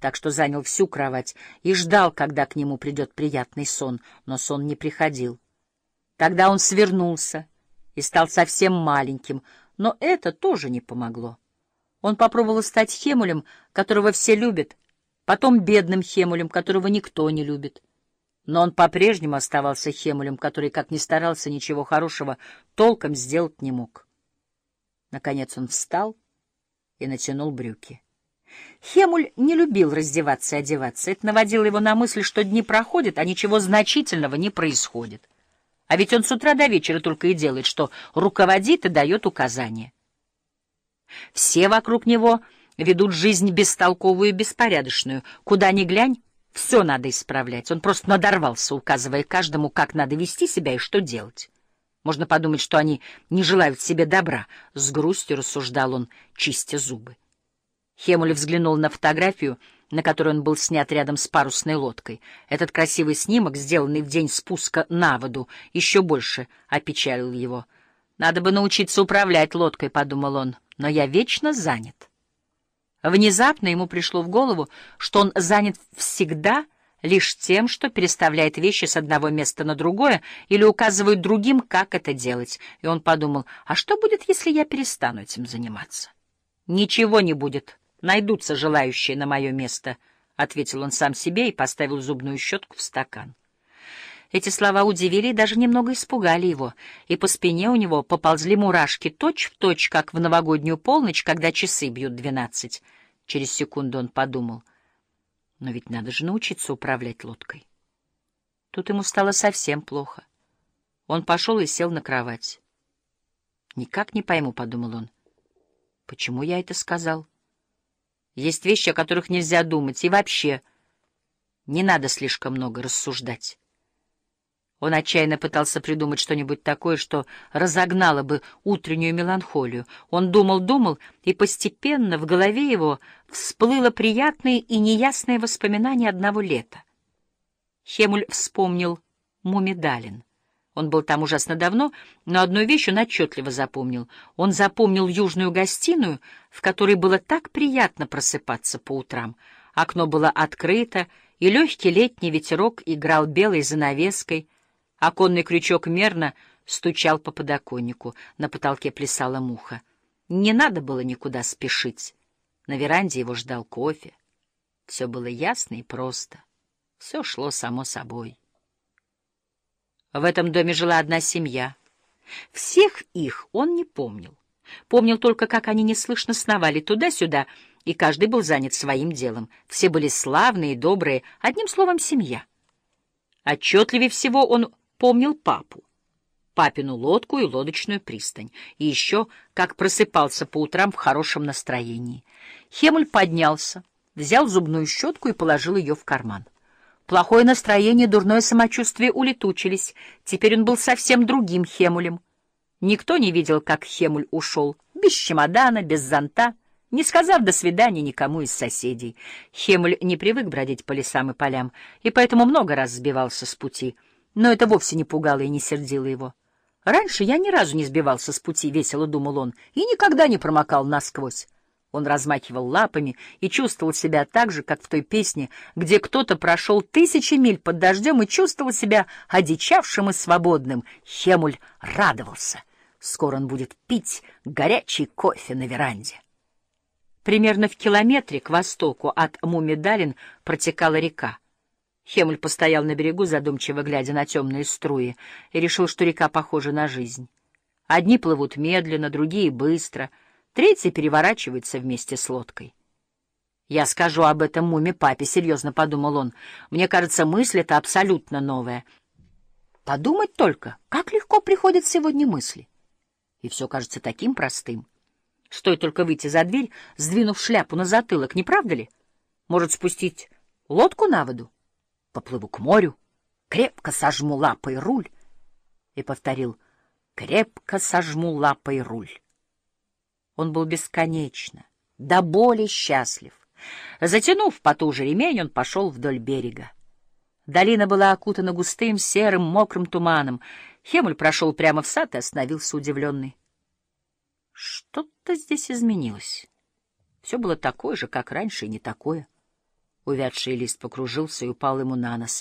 так что занял всю кровать и ждал, когда к нему придет приятный сон, но сон не приходил. Тогда он свернулся и стал совсем маленьким, но это тоже не помогло. Он попробовал стать Хемулем, которого все любят, потом бедным Хемулем, которого никто не любит. Но он по-прежнему оставался Хемулем, который, как ни старался, ничего хорошего толком сделать не мог. Наконец он встал и натянул брюки. Хемуль не любил раздеваться и одеваться. Это наводило его на мысль, что дни проходят, а ничего значительного не происходит. А ведь он с утра до вечера только и делает, что руководит и дает указания. Все вокруг него ведут жизнь бестолковую и беспорядочную. Куда ни глянь, все надо исправлять. Он просто надорвался, указывая каждому, как надо вести себя и что делать. Можно подумать, что они не желают себе добра. С грустью рассуждал он, чистя зубы. Хемуль взглянул на фотографию, на которой он был снят рядом с парусной лодкой. Этот красивый снимок, сделанный в день спуска на воду, еще больше опечалил его. «Надо бы научиться управлять лодкой», — подумал он, — «но я вечно занят». Внезапно ему пришло в голову, что он занят всегда лишь тем, что переставляет вещи с одного места на другое или указывает другим, как это делать. И он подумал, а что будет, если я перестану этим заниматься? Ничего не будет. Найдутся желающие на мое место, — ответил он сам себе и поставил зубную щетку в стакан. Эти слова удивили и даже немного испугали его, и по спине у него поползли мурашки, точь-в-точь, точь, как в новогоднюю полночь, когда часы бьют двенадцать. Через секунду он подумал, но ведь надо же научиться управлять лодкой. Тут ему стало совсем плохо. Он пошел и сел на кровать. «Никак не пойму», — подумал он, — «почему я это сказал?» Есть вещи, о которых нельзя думать, и вообще не надо слишком много рассуждать. Он отчаянно пытался придумать что-нибудь такое, что разогнало бы утреннюю меланхолию. Он думал-думал, и постепенно в голове его всплыло приятное и неясное воспоминание одного лета. Хемуль вспомнил Мумидалин. Он был там ужасно давно, но одну вещь он отчетливо запомнил. Он запомнил южную гостиную, в которой было так приятно просыпаться по утрам. Окно было открыто, и легкий летний ветерок играл белой занавеской. Оконный крючок мерно стучал по подоконнику, на потолке плясала муха. Не надо было никуда спешить. На веранде его ждал кофе. Все было ясно и просто. Все шло само собой. В этом доме жила одна семья. Всех их он не помнил. Помнил только, как они неслышно сновали туда-сюда, и каждый был занят своим делом. Все были славные, добрые, одним словом, семья. Отчетливее всего он помнил папу, папину лодку и лодочную пристань, и еще, как просыпался по утрам в хорошем настроении. Хемуль поднялся, взял зубную щетку и положил ее в карман. Плохое настроение, дурное самочувствие улетучились. Теперь он был совсем другим Хемулем. Никто не видел, как Хемуль ушел, без чемодана, без зонта, не сказав «до свидания» никому из соседей. Хемуль не привык бродить по лесам и полям, и поэтому много раз сбивался с пути. Но это вовсе не пугало и не сердило его. Раньше я ни разу не сбивался с пути, — весело думал он, — и никогда не промокал насквозь. Он размахивал лапами и чувствовал себя так же, как в той песне, где кто-то прошел тысячи миль под дождем и чувствовал себя одичавшим и свободным. Хемуль радовался. Скоро он будет пить горячий кофе на веранде. Примерно в километре к востоку от Мумидалин протекала река. Хемуль постоял на берегу, задумчиво глядя на темные струи, и решил, что река похожа на жизнь. Одни плывут медленно, другие — быстро — Третий переворачивается вместе с лодкой. «Я скажу об этом муме папе», — серьезно подумал он. «Мне кажется, мысль эта абсолютно новая. Подумать только, как легко приходят сегодня мысли. И все кажется таким простым. Стоит только выйти за дверь, сдвинув шляпу на затылок, не правда ли? Может спустить лодку на воду? Поплыву к морю, крепко сожму лапой руль». И повторил «крепко сожму лапой руль». Он был бесконечно, до боли счастлив. Затянув потуже ремень, он пошел вдоль берега. Долина была окутана густым, серым, мокрым туманом. Хемуль прошел прямо в сад и остановился удивленный. Что-то здесь изменилось. Все было такое же, как раньше, и не такое. Увядший лист покружился и упал ему на нос.